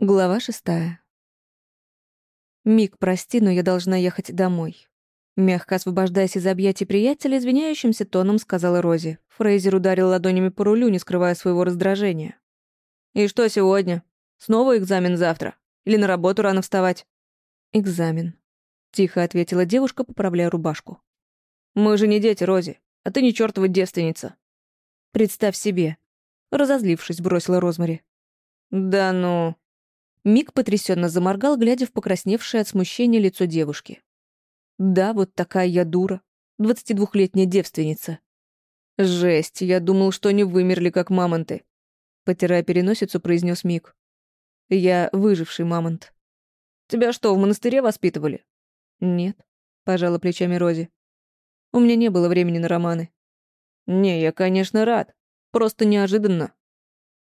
Глава шестая. «Мик, прости, но я должна ехать домой». Мягко освобождаясь из объятий приятеля, извиняющимся тоном сказала Рози. Фрейзер ударил ладонями по рулю, не скрывая своего раздражения. «И что сегодня? Снова экзамен завтра? Или на работу рано вставать?» «Экзамен», — тихо ответила девушка, поправляя рубашку. «Мы же не дети, Рози, а ты не чертова девственница». «Представь себе», — разозлившись, бросила Розмари. «Да ну...» Мик потрясенно заморгал, глядя в покрасневшее от смущения лицо девушки. «Да, вот такая я дура. Двадцатидвухлетняя девственница». «Жесть, я думал, что они вымерли, как мамонты», — потирая переносицу, произнес Мик. «Я выживший мамонт». «Тебя что, в монастыре воспитывали?» «Нет», — пожала плечами Рози. «У меня не было времени на романы». «Не, я, конечно, рад. Просто неожиданно».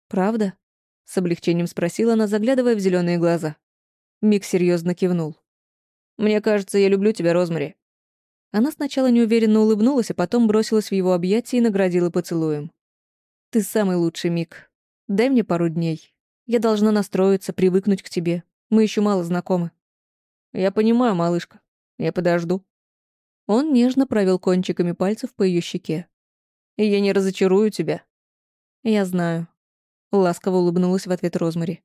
«Правда?» С облегчением спросила она, заглядывая в зеленые глаза. Мик серьезно кивнул. «Мне кажется, я люблю тебя, Розмари». Она сначала неуверенно улыбнулась, а потом бросилась в его объятия и наградила поцелуем. «Ты самый лучший, Мик. Дай мне пару дней. Я должна настроиться, привыкнуть к тебе. Мы еще мало знакомы». «Я понимаю, малышка. Я подожду». Он нежно провел кончиками пальцев по ее щеке. «Я не разочарую тебя». «Я знаю», Ласково улыбнулась в ответ Розмари.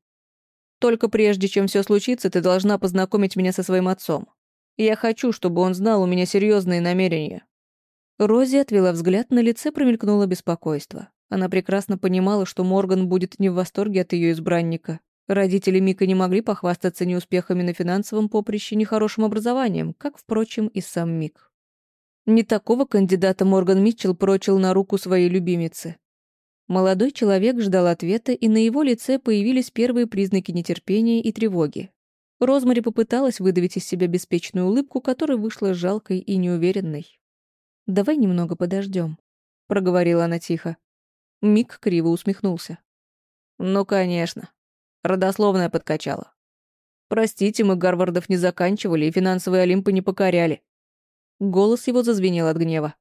«Только прежде, чем все случится, ты должна познакомить меня со своим отцом. Я хочу, чтобы он знал у меня серьезные намерения». Рози отвела взгляд, на лице промелькнуло беспокойство. Она прекрасно понимала, что Морган будет не в восторге от ее избранника. Родители Мика не могли похвастаться ни успехами на финансовом поприще, ни хорошим образованием, как, впрочем, и сам Мик. Не такого кандидата Морган Митчелл прочил на руку своей любимицы. Молодой человек ждал ответа, и на его лице появились первые признаки нетерпения и тревоги. Розмари попыталась выдавить из себя беспечную улыбку, которая вышла жалкой и неуверенной. «Давай немного подождем», — проговорила она тихо. Мик криво усмехнулся. «Ну, конечно. Родословная подкачала. Простите, мы Гарвардов не заканчивали и финансовые Олимпы не покоряли». Голос его зазвенел от гнева.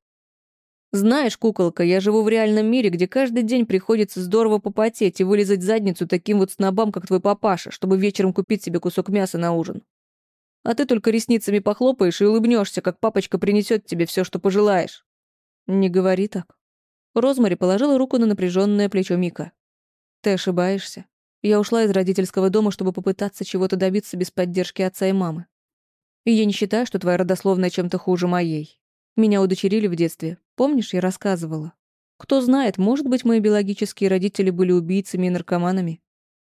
Знаешь, куколка, я живу в реальном мире, где каждый день приходится здорово попотеть и вылезать задницу таким вот снобам, как твой папаша, чтобы вечером купить себе кусок мяса на ужин. А ты только ресницами похлопаешь и улыбнешься, как папочка принесет тебе все, что пожелаешь. Не говори так. Розмари положила руку на напряженное плечо Мика. Ты ошибаешься. Я ушла из родительского дома, чтобы попытаться чего-то добиться без поддержки отца и мамы. И я не считаю, что твоя родословная чем-то хуже моей. Меня удочерили в детстве. Помнишь, я рассказывала? Кто знает, может быть, мои биологические родители были убийцами и наркоманами.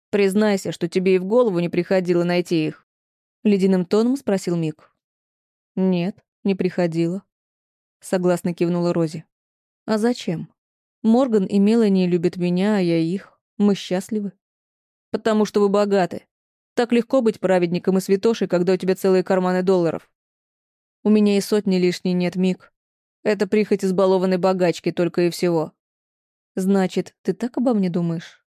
Признайся, что тебе и в голову не приходило найти их. Ледяным тоном спросил Мик. Нет, не приходило. Согласно кивнула Рози. А зачем? Морган и Мелани любят меня, а я их. Мы счастливы. Потому что вы богаты. Так легко быть праведником и святошей, когда у тебя целые карманы долларов. У меня и сотни лишней нет, Мик. Это прихоть избалованной богачки только и всего. Значит, ты так обо мне думаешь?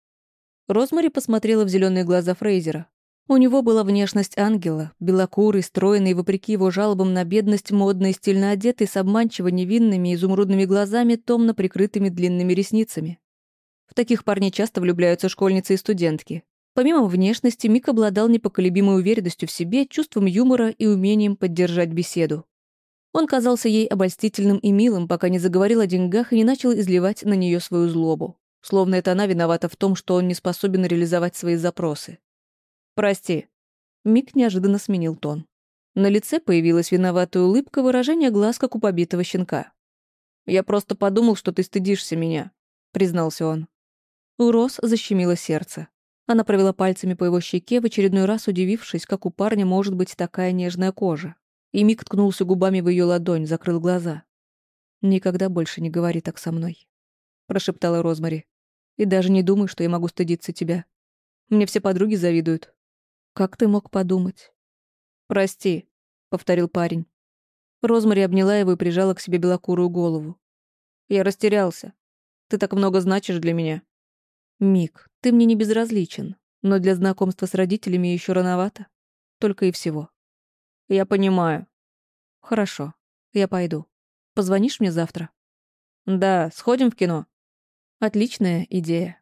Розмари посмотрела в зеленые глаза Фрейзера. У него была внешность ангела, белокурый, стройный, вопреки его жалобам на бедность, модно и стильно одетый, с обманчиво невинными изумрудными глазами, томно прикрытыми длинными ресницами. В таких парней часто влюбляются школьницы и студентки. Помимо внешности, Мик обладал непоколебимой уверенностью в себе, чувством юмора и умением поддержать беседу. Он казался ей обольстительным и милым, пока не заговорил о деньгах и не начал изливать на нее свою злобу. Словно это она виновата в том, что он не способен реализовать свои запросы. «Прости». Мик неожиданно сменил тон. На лице появилась виноватая улыбка, выражение глаз, как у побитого щенка. «Я просто подумал, что ты стыдишься меня», — признался он. У Рос защемило сердце. Она провела пальцами по его щеке, в очередной раз удивившись, как у парня может быть такая нежная кожа. И Мик ткнулся губами в ее ладонь, закрыл глаза. «Никогда больше не говори так со мной», — прошептала Розмари. «И даже не думай, что я могу стыдиться тебя. Мне все подруги завидуют. Как ты мог подумать?» «Прости», — повторил парень. Розмари обняла его и прижала к себе белокурую голову. «Я растерялся. Ты так много значишь для меня». «Мик, ты мне не безразличен, но для знакомства с родителями еще рановато. Только и всего». «Я понимаю». «Хорошо, я пойду. Позвонишь мне завтра?» «Да, сходим в кино». «Отличная идея».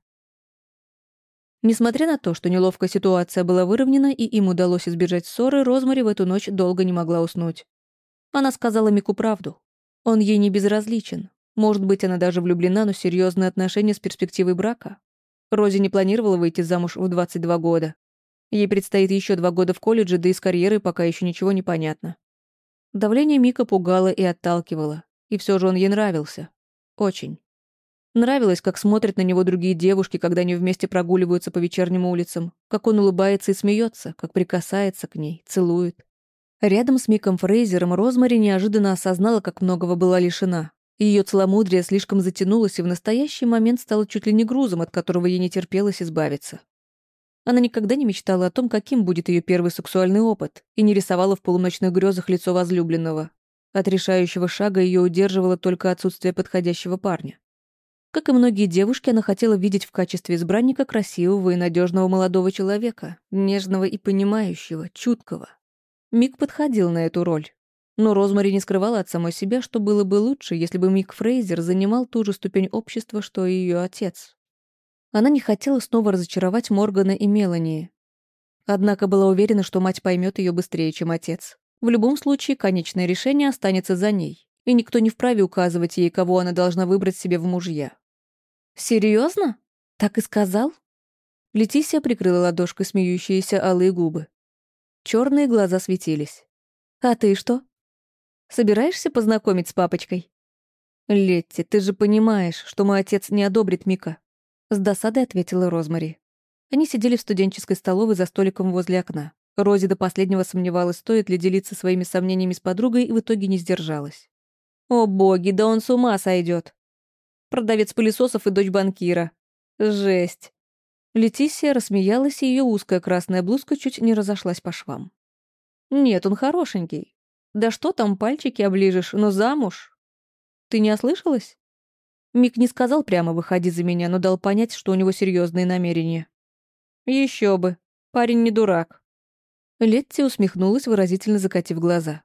Несмотря на то, что неловкая ситуация была выровнена и им удалось избежать ссоры, Розмари в эту ночь долго не могла уснуть. Она сказала Мику правду. Он ей не безразличен. Может быть, она даже влюблена, но серьезные отношения с перспективой брака. Рози не планировала выйти замуж в 22 года. Ей предстоит еще два года в колледже, да и с карьерой пока еще ничего не понятно. Давление Мика пугало и отталкивало. И все же он ей нравился. Очень. Нравилось, как смотрят на него другие девушки, когда они вместе прогуливаются по вечерним улицам, как он улыбается и смеется, как прикасается к ней, целует. Рядом с Миком Фрейзером Розмари неожиданно осознала, как многого была лишена. Ее целомудрие слишком затянулось и в настоящий момент стало чуть ли не грузом, от которого ей не терпелось избавиться. Она никогда не мечтала о том, каким будет ее первый сексуальный опыт, и не рисовала в полуночных грезах лицо возлюбленного. От решающего шага ее удерживало только отсутствие подходящего парня. Как и многие девушки, она хотела видеть в качестве избранника красивого и надежного молодого человека, нежного и понимающего, чуткого. Мик подходил на эту роль. Но Розмари не скрывала от самой себя, что было бы лучше, если бы Мик Фрейзер занимал ту же ступень общества, что и ее отец. Она не хотела снова разочаровать Моргана и Мелани. Однако была уверена, что мать поймет ее быстрее, чем отец. В любом случае, конечное решение останется за ней, и никто не вправе указывать ей, кого она должна выбрать себе в мужья. «Серьезно? Так и сказал?» Летисия прикрыла ладошкой смеющиеся алые губы. Черные глаза светились. «А ты что? Собираешься познакомить с папочкой?» «Летти, ты же понимаешь, что мой отец не одобрит Мика», — с досадой ответила Розмари. Они сидели в студенческой столовой за столиком возле окна. Рози до последнего сомневалась, стоит ли делиться своими сомнениями с подругой, и в итоге не сдержалась. «О боги, да он с ума сойдет! продавец пылесосов и дочь банкира. Жесть. Летисия рассмеялась, и ее узкая красная блузка чуть не разошлась по швам. Нет, он хорошенький. Да что там, пальчики оближешь, но замуж? Ты не ослышалась? Мик не сказал прямо «выходи за меня», но дал понять, что у него серьезные намерения. Еще бы. Парень не дурак. Летти усмехнулась, выразительно закатив глаза.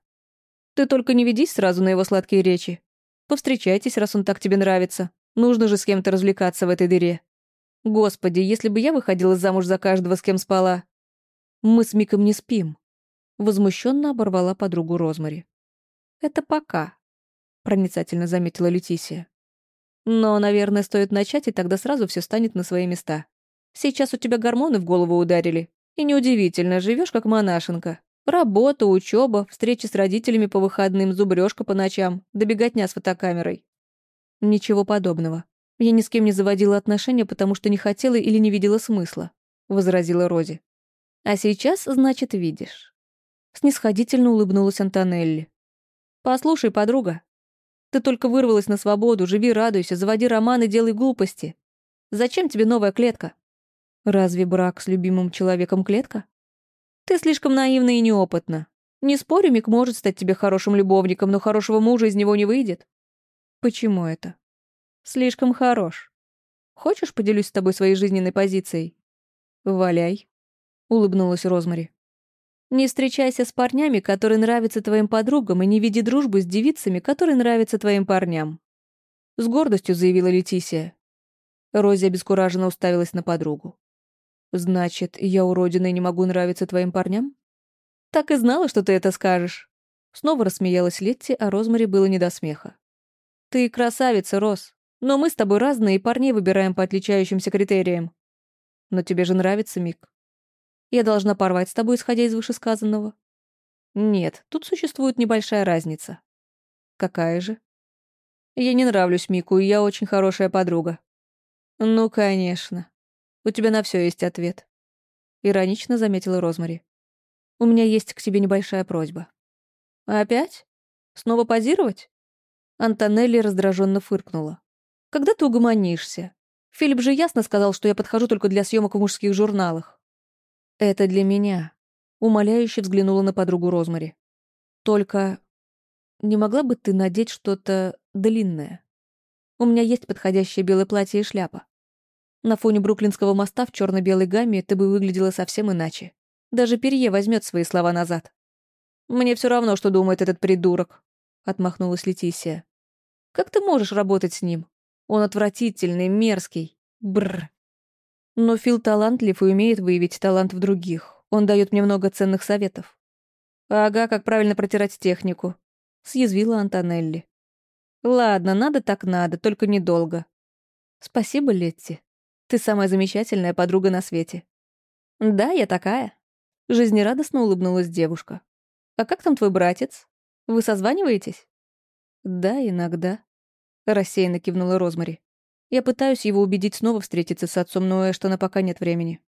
«Ты только не ведись сразу на его сладкие речи. Повстречайтесь, раз он так тебе нравится. Нужно же с кем-то развлекаться в этой дыре. Господи, если бы я выходила замуж за каждого, с кем спала. Мы с Миком не спим. Возмущенно оборвала подругу Розмари. Это пока, проницательно заметила Летисия. Но, наверное, стоит начать, и тогда сразу все станет на свои места. Сейчас у тебя гормоны в голову ударили. И неудивительно, живешь как монашенка. Работа, учеба, встречи с родителями по выходным, зубрежка по ночам, добеготня с фотокамерой. Ничего подобного. Я ни с кем не заводила отношения, потому что не хотела или не видела смысла, возразила Рози. А сейчас, значит, видишь. Снисходительно улыбнулась Антонелли. Послушай, подруга, ты только вырвалась на свободу, живи, радуйся, заводи роман и делай глупости. Зачем тебе новая клетка? Разве брак с любимым человеком клетка? Ты слишком наивна и неопытна. Не спорю, Мик может стать тебе хорошим любовником, но хорошего мужа из него не выйдет. Почему это? Слишком хорош. Хочешь, поделюсь с тобой своей жизненной позицией? Валяй, улыбнулась Розмари. Не встречайся с парнями, которые нравятся твоим подругам, и не веди дружбы с девицами, которые нравятся твоим парням. С гордостью заявила Летисия. Рози обескураженно уставилась на подругу. «Значит, я уродина и не могу нравиться твоим парням?» «Так и знала, что ты это скажешь». Снова рассмеялась Летти, а Розмари было не до смеха. «Ты красавица, Роз, но мы с тобой разные, и парней выбираем по отличающимся критериям. Но тебе же нравится Мик. Я должна порвать с тобой, исходя из вышесказанного?» «Нет, тут существует небольшая разница». «Какая же?» «Я не нравлюсь Мику, и я очень хорошая подруга». «Ну, конечно. У тебя на все есть ответ. Иронично заметила Розмари. У меня есть к тебе небольшая просьба. Опять? Снова позировать? Антонелли раздраженно фыркнула. Когда ты угомонишься? Филипп же ясно сказал, что я подхожу только для съемок в мужских журналах. Это для меня. Умоляюще взглянула на подругу Розмари. Только не могла бы ты надеть что-то длинное? У меня есть подходящее белое платье и шляпа. На фоне Бруклинского моста в черно белой гамме ты бы выглядела совсем иначе. Даже Перье возьмет свои слова назад. «Мне все равно, что думает этот придурок», — отмахнулась Летисия. «Как ты можешь работать с ним? Он отвратительный, мерзкий. Бррр». Но Фил талантлив и умеет выявить талант в других. Он дает мне много ценных советов. «Ага, как правильно протирать технику», — съязвила Антонелли. «Ладно, надо так надо, только недолго». «Спасибо, Летти. Ты самая замечательная подруга на свете». «Да, я такая», — жизнерадостно улыбнулась девушка. «А как там твой братец? Вы созваниваетесь?» «Да, иногда», — рассеянно кивнула Розмари. «Я пытаюсь его убедить снова встретиться с отцом, но Эштона пока нет времени».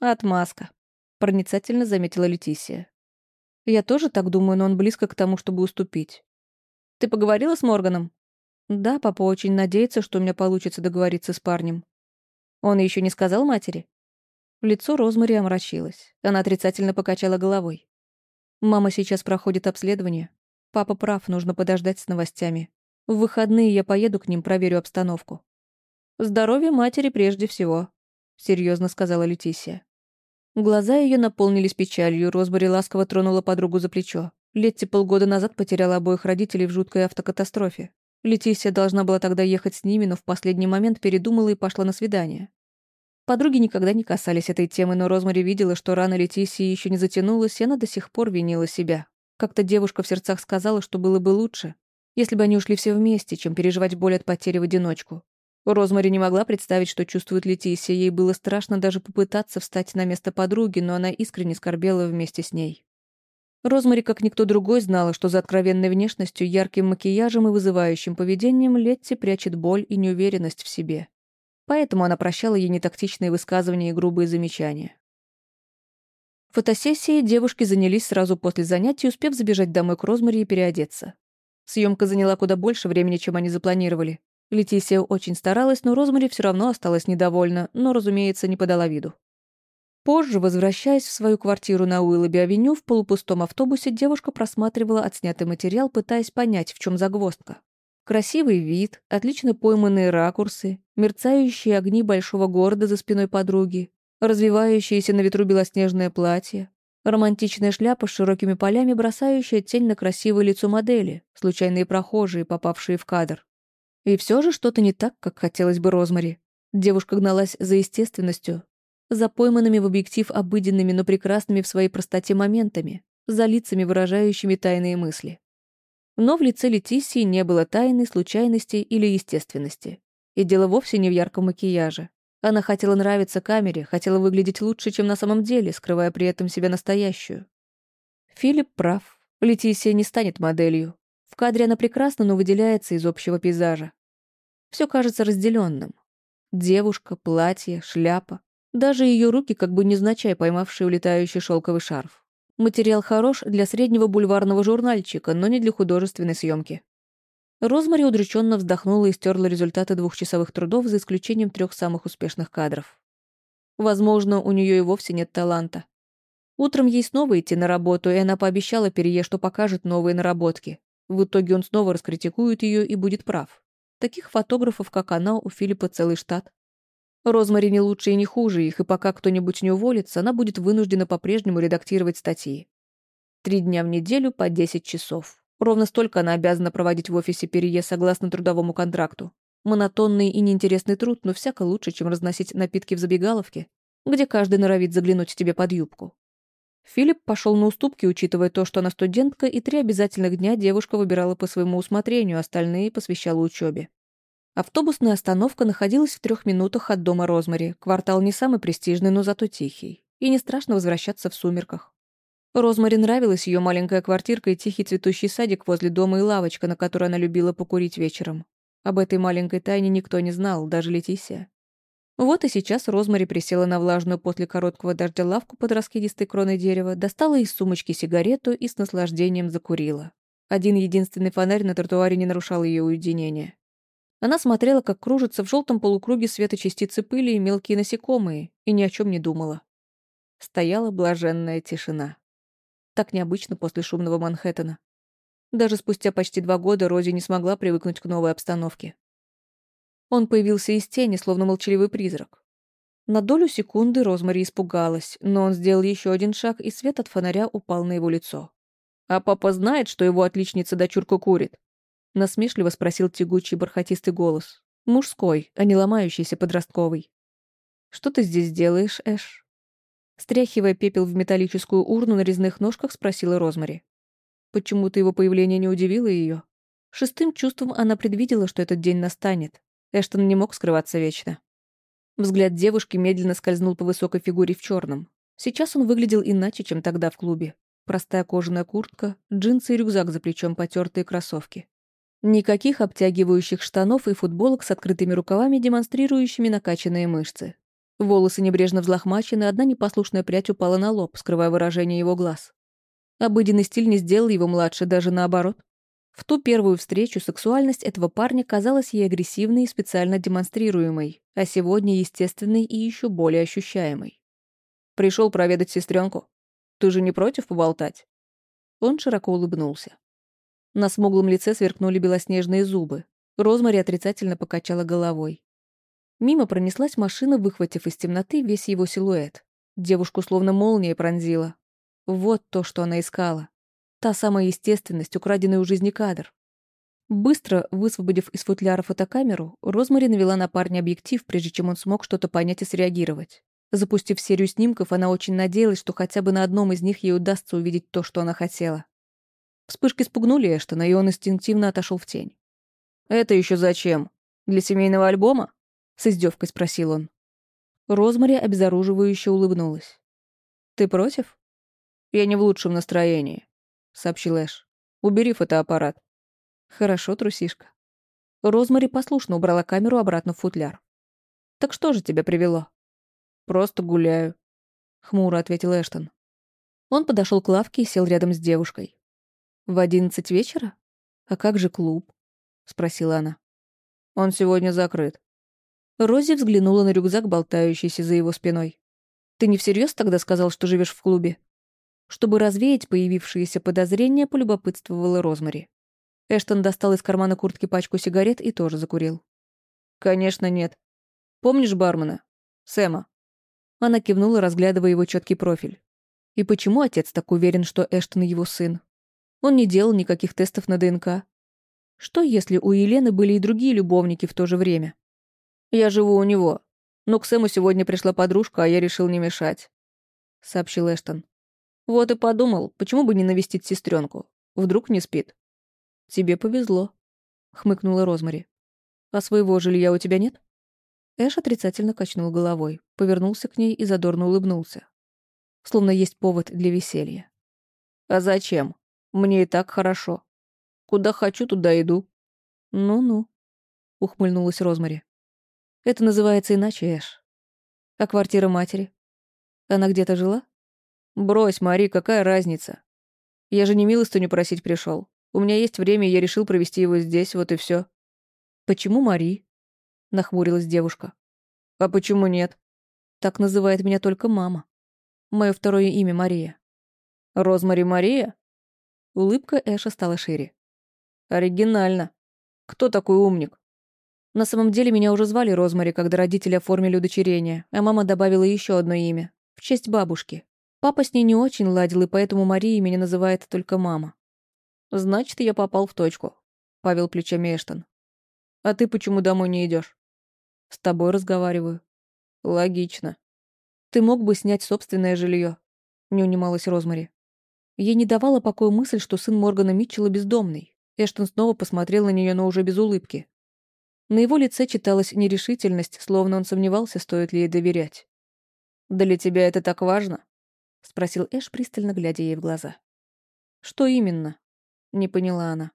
«Отмазка», — проницательно заметила Летисия. «Я тоже так думаю, но он близко к тому, чтобы уступить». «Ты поговорила с Морганом?» «Да, папа очень надеется, что у меня получится договориться с парнем». «Он еще не сказал матери?» Лицо Розмари омрачилось. Она отрицательно покачала головой. «Мама сейчас проходит обследование. Папа прав, нужно подождать с новостями. В выходные я поеду к ним, проверю обстановку. Здоровье матери прежде всего, серьезно сказала Летисия. Глаза ее наполнились печалью, Розбари ласково тронула подругу за плечо. Летти полгода назад потеряла обоих родителей в жуткой автокатастрофе. Летисия должна была тогда ехать с ними, но в последний момент передумала и пошла на свидание. Подруги никогда не касались этой темы, но Розмари видела, что рана Летисии еще не затянулась, и она до сих пор винила себя. Как-то девушка в сердцах сказала, что было бы лучше, если бы они ушли все вместе, чем переживать боль от потери в одиночку. Розмари не могла представить, что чувствует Летисия, ей было страшно даже попытаться встать на место подруги, но она искренне скорбела вместе с ней. Розмари, как никто другой, знала, что за откровенной внешностью, ярким макияжем и вызывающим поведением Летти прячет боль и неуверенность в себе. Поэтому она прощала ей нетактичные высказывания и грубые замечания. Фотосессией девушки занялись сразу после занятий, успев забежать домой к Розмари и переодеться. Съемка заняла куда больше времени, чем они запланировали. Летисия очень старалась, но Розмари все равно осталась недовольна, но, разумеется, не подала виду. Позже, возвращаясь в свою квартиру на Уиллоби-авеню, в полупустом автобусе девушка просматривала отснятый материал, пытаясь понять, в чем загвоздка. Красивый вид, отлично пойманные ракурсы, мерцающие огни большого города за спиной подруги, развивающееся на ветру белоснежное платье, романтичная шляпа с широкими полями, бросающая тень на красивое лицо модели, случайные прохожие, попавшие в кадр. И все же что-то не так, как хотелось бы Розмари. Девушка гналась за естественностью, за пойманными в объектив обыденными, но прекрасными в своей простоте моментами, за лицами, выражающими тайные мысли. Но в лице Летисии не было тайны, случайности или естественности. И дело вовсе не в ярком макияже. Она хотела нравиться камере, хотела выглядеть лучше, чем на самом деле, скрывая при этом себя настоящую. Филипп прав. Летисия не станет моделью. В кадре она прекрасна, но выделяется из общего пейзажа. Все кажется разделенным. Девушка, платье, шляпа. Даже ее руки как бы незначай поймавшие улетающий шелковый шарф. Материал хорош для среднего бульварного журнальчика, но не для художественной съемки. Розмари удрученно вздохнула и стерла результаты двухчасовых трудов за исключением трех самых успешных кадров. Возможно, у нее и вовсе нет таланта. Утром ей снова идти на работу, и она пообещала Перье, что покажет новые наработки. В итоге он снова раскритикует ее и будет прав. Таких фотографов, как она, у Филиппа целый штат. Розмари не лучше и не хуже их, и пока кто-нибудь не уволится, она будет вынуждена по-прежнему редактировать статьи. Три дня в неделю по 10 часов. Ровно столько она обязана проводить в офисе Перье согласно трудовому контракту. Монотонный и неинтересный труд, но всяко лучше, чем разносить напитки в забегаловке, где каждый норовит заглянуть тебе под юбку. Филипп пошел на уступки, учитывая то, что она студентка, и три обязательных дня девушка выбирала по своему усмотрению, остальные посвящала учебе. Автобусная остановка находилась в трех минутах от дома Розмари. Квартал не самый престижный, но зато тихий. И не страшно возвращаться в сумерках. Розмари нравилась ее маленькая квартирка и тихий цветущий садик возле дома и лавочка, на которой она любила покурить вечером. Об этой маленькой тайне никто не знал, даже Летисия. Вот и сейчас Розмари присела на влажную после короткого дождя лавку под раскидистой кроной дерева, достала из сумочки сигарету и с наслаждением закурила. Один единственный фонарь на тротуаре не нарушал ее уединение. Она смотрела, как кружатся в желтом полукруге света частицы пыли и мелкие насекомые, и ни о чем не думала. Стояла блаженная тишина. Так необычно после шумного Манхэттена. Даже спустя почти два года Рози не смогла привыкнуть к новой обстановке. Он появился из тени, словно молчаливый призрак. На долю секунды Розмари испугалась, но он сделал еще один шаг, и свет от фонаря упал на его лицо. «А папа знает, что его отличница дочурка курит?» Насмешливо спросил тягучий бархатистый голос. Мужской, а не ломающийся подростковый. «Что ты здесь делаешь, Эш?» Стряхивая пепел в металлическую урну на резных ножках, спросила Розмари. Почему-то его появление не удивило ее. Шестым чувством она предвидела, что этот день настанет. Эштон не мог скрываться вечно. Взгляд девушки медленно скользнул по высокой фигуре в черном. Сейчас он выглядел иначе, чем тогда в клубе. Простая кожаная куртка, джинсы и рюкзак за плечом, потертые кроссовки. Никаких обтягивающих штанов и футболок с открытыми рукавами, демонстрирующими накачанные мышцы. Волосы небрежно взлохмачены, одна непослушная прядь упала на лоб, скрывая выражение его глаз. Обыденный стиль не сделал его младше, даже наоборот. В ту первую встречу сексуальность этого парня казалась ей агрессивной и специально демонстрируемой, а сегодня естественной и еще более ощущаемой. Пришел проведать сестренку. Ты же не против поболтать? Он широко улыбнулся. На смуглом лице сверкнули белоснежные зубы. Розмари отрицательно покачала головой. Мимо пронеслась машина, выхватив из темноты весь его силуэт. Девушку словно молнией пронзила. Вот то, что она искала. Та самая естественность, украденный у жизни кадр. Быстро высвободив из футляра фотокамеру, Розмари навела на парня объектив, прежде чем он смог что-то понять и среагировать. Запустив серию снимков, она очень надеялась, что хотя бы на одном из них ей удастся увидеть то, что она хотела. Вспышки спугнули Эштона, и он инстинктивно отошел в тень. «Это еще зачем? Для семейного альбома?» — с издевкой спросил он. Розмари обезоруживающе улыбнулась. «Ты против?» «Я не в лучшем настроении. — сообщил Эш. «Убери фотоаппарат». «Хорошо, трусишка». Розмари послушно убрала камеру обратно в футляр. «Так что же тебя привело?» «Просто гуляю», — хмуро ответил Эштон. Он подошел к лавке и сел рядом с девушкой. «В одиннадцать вечера? А как же клуб?» — спросила она. «Он сегодня закрыт». Рози взглянула на рюкзак, болтающийся за его спиной. «Ты не всерьез тогда сказал, что живешь в клубе?» Чтобы развеять появившиеся подозрения, полюбопытствовала Розмари. Эштон достал из кармана куртки пачку сигарет и тоже закурил. «Конечно нет. Помнишь бармена? Сэма?» Она кивнула, разглядывая его четкий профиль. И почему отец так уверен, что Эштон его сын? Он не делал никаких тестов на ДНК. Что, если у Елены были и другие любовники в то же время? «Я живу у него. Но к Сэму сегодня пришла подружка, а я решил не мешать», — сообщил Эштон. Вот и подумал, почему бы не навестить сестренку? Вдруг не спит. Тебе повезло, хмыкнула Розмари. А своего жилья у тебя нет? Эш отрицательно качнул головой, повернулся к ней и задорно улыбнулся. Словно есть повод для веселья. А зачем? Мне и так хорошо. Куда хочу, туда иду. Ну-ну, ухмыльнулась Розмари. Это называется иначе, Эш. А квартира матери? Она где-то жила? «Брось, Мари, какая разница? Я же не милостыню просить пришел. У меня есть время, и я решил провести его здесь, вот и все. «Почему Мари?» — нахмурилась девушка. «А почему нет?» «Так называет меня только мама. Мое второе имя Мария». «Розмари Мария?» Улыбка Эша стала шире. «Оригинально. Кто такой умник?» На самом деле меня уже звали Розмари, когда родители оформили удочерение, а мама добавила еще одно имя, в честь бабушки. Папа с ней не очень ладил, и поэтому Мария меня называет только мама. Значит, я попал в точку. Павел плечами Эштон. А ты почему домой не идешь? С тобой разговариваю. Логично. Ты мог бы снять собственное жилье. Не унималась Розмари. Ей не давала покоя мысль, что сын Моргана Митчелла бездомный. Эштон снова посмотрел на нее, но уже без улыбки. На его лице читалась нерешительность, словно он сомневался, стоит ли ей доверять. «Для тебя это так важно?» — спросил Эш, пристально глядя ей в глаза. «Что именно?» — не поняла она.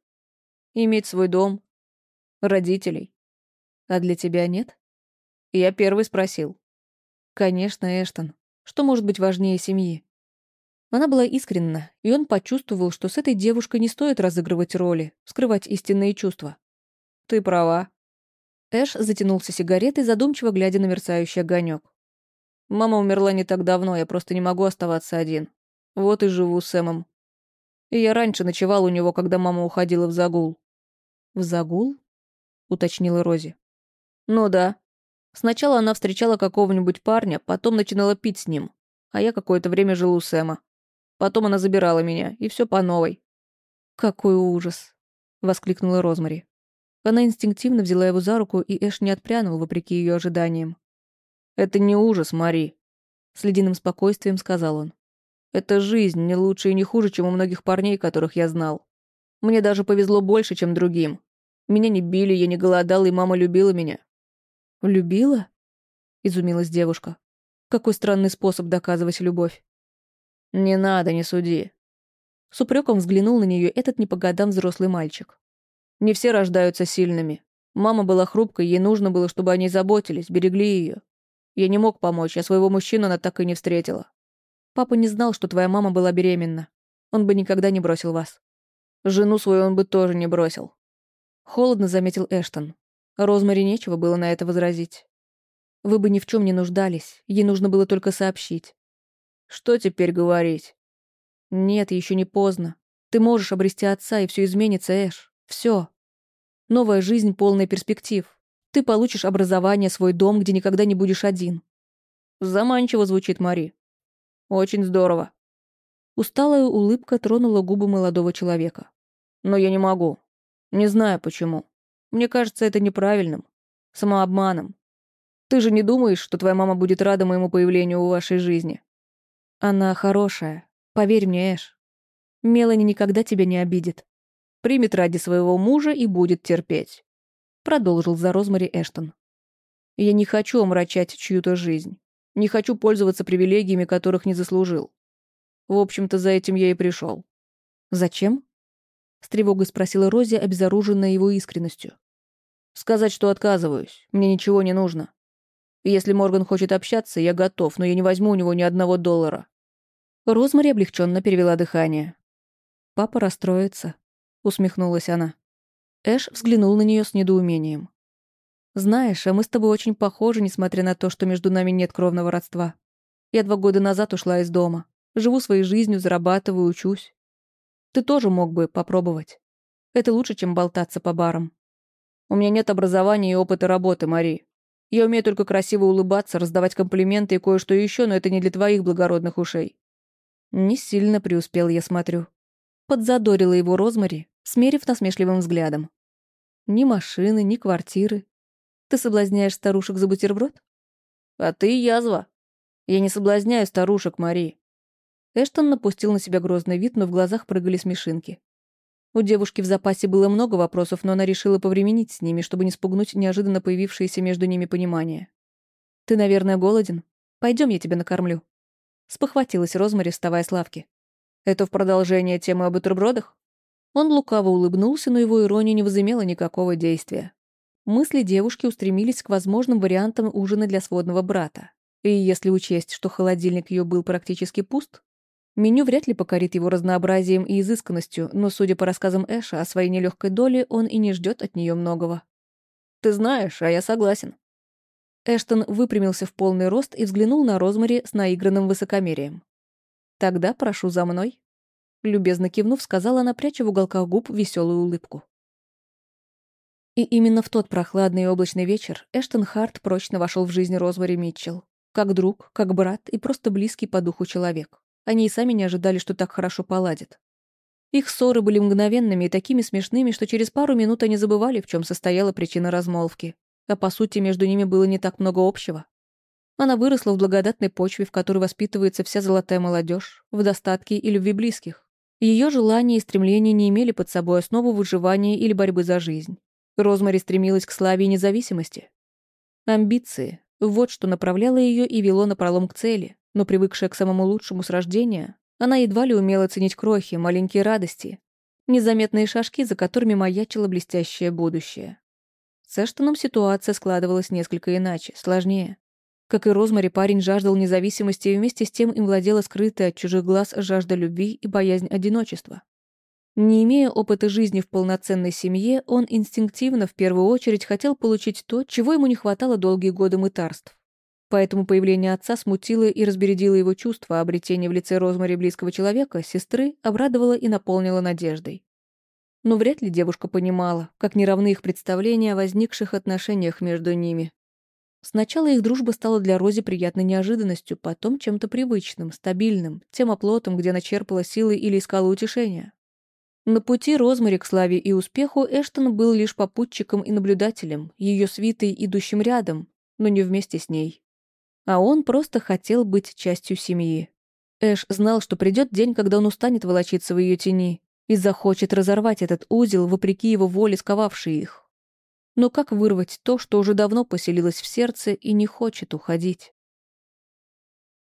«Иметь свой дом, родителей. А для тебя нет?» Я первый спросил. «Конечно, Эштон. Что может быть важнее семьи?» Она была искренна, и он почувствовал, что с этой девушкой не стоит разыгрывать роли, скрывать истинные чувства. «Ты права». Эш затянулся сигаретой, задумчиво глядя на мерцающий огонек. Мама умерла не так давно, я просто не могу оставаться один. Вот и живу с Сэмом. И я раньше ночевал у него, когда мама уходила в загул». «В загул?» — уточнила Рози. «Ну да. Сначала она встречала какого-нибудь парня, потом начинала пить с ним, а я какое-то время жил у Сэма. Потом она забирала меня, и все по новой». «Какой ужас!» — воскликнула Розмари. Она инстинктивно взяла его за руку, и Эш не отпрянул, вопреки ее ожиданиям. «Это не ужас, Мари», — с ледяным спокойствием сказал он. «Это жизнь, не лучше и не хуже, чем у многих парней, которых я знал. Мне даже повезло больше, чем другим. Меня не били, я не голодал, и мама любила меня». «Любила?» — изумилась девушка. «Какой странный способ доказывать любовь». «Не надо, не суди». С упреком взглянул на нее этот не по годам взрослый мальчик. «Не все рождаются сильными. Мама была хрупкой, ей нужно было, чтобы они заботились, берегли ее. Я не мог помочь, а своего мужчину она так и не встретила. Папа не знал, что твоя мама была беременна. Он бы никогда не бросил вас. Жену свою он бы тоже не бросил. Холодно заметил Эштон. Розмари нечего было на это возразить. Вы бы ни в чем не нуждались, ей нужно было только сообщить. Что теперь говорить? Нет, еще не поздно. Ты можешь обрести отца, и все изменится, Эш. Все. Новая жизнь, полная перспектив. Ты получишь образование, свой дом, где никогда не будешь один. Заманчиво звучит Мари. Очень здорово. Усталая улыбка тронула губы молодого человека. Но я не могу. Не знаю почему. Мне кажется это неправильным. Самообманом. Ты же не думаешь, что твоя мама будет рада моему появлению в вашей жизни? Она хорошая. Поверь мне, Эш. Мелани никогда тебя не обидит. Примет ради своего мужа и будет терпеть продолжил за Розмари Эштон. «Я не хочу омрачать чью-то жизнь. Не хочу пользоваться привилегиями, которых не заслужил. В общем-то, за этим я и пришел. «Зачем?» — с тревогой спросила Рози, обезоруженная его искренностью. «Сказать, что отказываюсь. Мне ничего не нужно. Если Морган хочет общаться, я готов, но я не возьму у него ни одного доллара». Розмари облегченно перевела дыхание. «Папа расстроится», — усмехнулась она. Эш взглянул на нее с недоумением. «Знаешь, а мы с тобой очень похожи, несмотря на то, что между нами нет кровного родства. Я два года назад ушла из дома. Живу своей жизнью, зарабатываю, учусь. Ты тоже мог бы попробовать. Это лучше, чем болтаться по барам». «У меня нет образования и опыта работы, Мари. Я умею только красиво улыбаться, раздавать комплименты и кое-что еще, но это не для твоих благородных ушей». Не сильно преуспел, я смотрю. Подзадорила его Розмари, смерив насмешливым взглядом. Ни машины, ни квартиры. Ты соблазняешь старушек за бутерброд? А ты язва. Я не соблазняю старушек, Мари. Эштон напустил на себя грозный вид, но в глазах прыгали смешинки. У девушки в запасе было много вопросов, но она решила повременить с ними, чтобы не спугнуть неожиданно появившееся между ними понимание. «Ты, наверное, голоден? Пойдем, я тебя накормлю». Спохватилась Розмари, вставая с лавки. «Это в продолжение темы о бутербродах?» Он лукаво улыбнулся, но его ирония не возымела никакого действия. Мысли девушки устремились к возможным вариантам ужина для сводного брата. И если учесть, что холодильник ее был практически пуст, меню вряд ли покорит его разнообразием и изысканностью, но, судя по рассказам Эша о своей нелегкой доле, он и не ждет от нее многого. «Ты знаешь, а я согласен». Эштон выпрямился в полный рост и взглянул на Розмари с наигранным высокомерием. «Тогда прошу за мной». Любезно кивнув, сказала она, пряча в уголках губ веселую улыбку. И именно в тот прохладный и облачный вечер Эштон Харт прочно вошел в жизнь Розмари Митчелл. Как друг, как брат и просто близкий по духу человек. Они и сами не ожидали, что так хорошо поладят. Их ссоры были мгновенными и такими смешными, что через пару минут они забывали, в чем состояла причина размолвки. А по сути, между ними было не так много общего. Она выросла в благодатной почве, в которой воспитывается вся золотая молодежь, в достатке и любви близких. Ее желания и стремления не имели под собой основу выживания или борьбы за жизнь. Розмари стремилась к славе и независимости. Амбиции — вот что направляло ее и вело напролом к цели, но привыкшая к самому лучшему с рождения, она едва ли умела ценить крохи, маленькие радости, незаметные шажки, за которыми маячило блестящее будущее. С Эштоном ситуация складывалась несколько иначе, сложнее. Как и Розмари, парень жаждал независимости, и вместе с тем им владела скрытая от чужих глаз жажда любви и боязнь одиночества. Не имея опыта жизни в полноценной семье, он инстинктивно в первую очередь хотел получить то, чего ему не хватало долгие годы мытарств. Поэтому появление отца смутило и разбередило его чувства, а обретение в лице Розмари близкого человека, сестры, обрадовало и наполнило надеждой. Но вряд ли девушка понимала, как неравны их представления о возникших отношениях между ними. Сначала их дружба стала для Рози приятной неожиданностью, потом чем-то привычным, стабильным, тем оплотом, где она черпала силы или искала утешения. На пути Розмари к славе и успеху Эштон был лишь попутчиком и наблюдателем, ее свитой, идущим рядом, но не вместе с ней. А он просто хотел быть частью семьи. Эш знал, что придет день, когда он устанет волочиться в ее тени и захочет разорвать этот узел, вопреки его воле, сковавший их. Но как вырвать то, что уже давно поселилось в сердце и не хочет уходить?